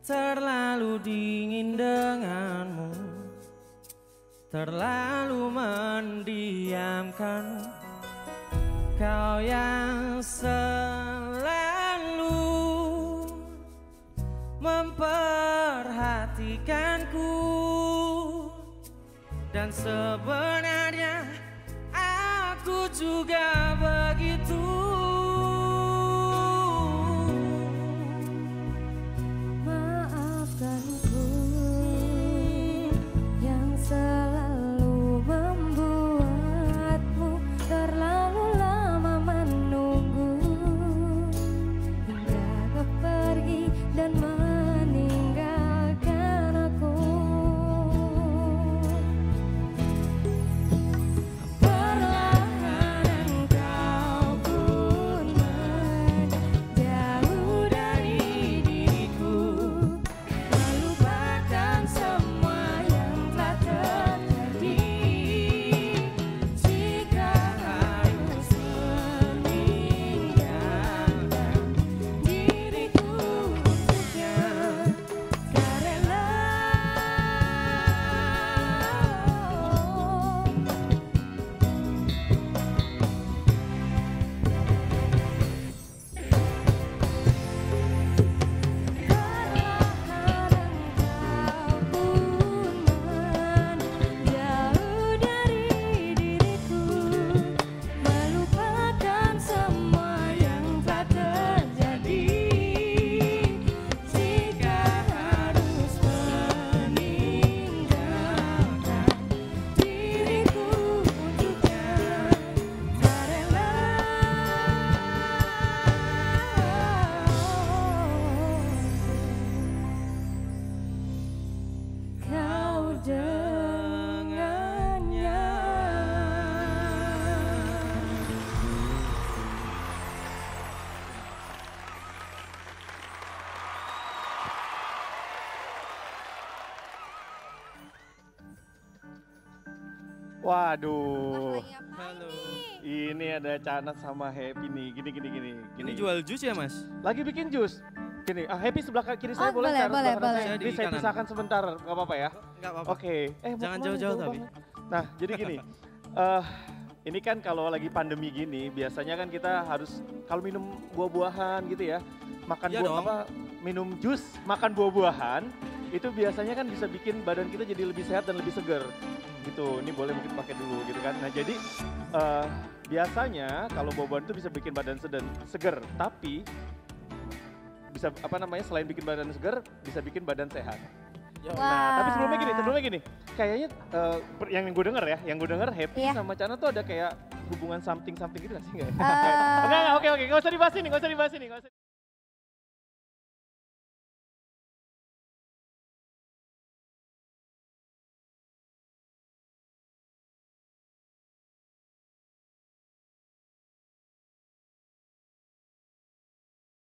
Terlalu dingin denganmu. Terlalu mendiamkan, Kau yang selalu Memperhatikanku. Dan sebenarnya aku juga Waduh, Halo ini ada Canak sama Happy nih. Gini gini gini. Ini Gini. jual jus ya mas? Lagi bikin jus. Gini, ah Happy sebelah kiri saya Oh, boleh? boleh, boleh, boleh. saya. Ini pisahkan sebentar, nggak apa-apa ya? Enggak apa-apa Oke. Eh, mau Jangan jauh-jauh Jauh tapi. Nah, jadi gini. eh ini kan kalau lagi pandemi gini, biasanya kan kita harus kalau minum buah-buahan gitu ya, makan Iya buah dong. apa, minum jus, makan buah-buahan, itu biasanya kan bisa bikin badan kita jadi lebih sehat dan lebih segar. Gitu, ini boleh mungkin pakai dulu gitu kan. Nah jadi eh biasanya kalau buah-buahan itu bisa bikin badan sedan segar, tapi bisa apa namanya selain bikin badan segar, bisa bikin badan sehat. Ya, Nah, tapi sebelumnya gini, sebelumnya gini, kayaknya eh, per- yang gue denger ya, yang gue denger Happy Iya. sama Cana tuh ada kayak hubungan something something gitu gak sih nggak? ya? Eh, enggak, enggak, oke oke, nggak usah dibahas ini, nggak usah dibahas ini, nggak usah.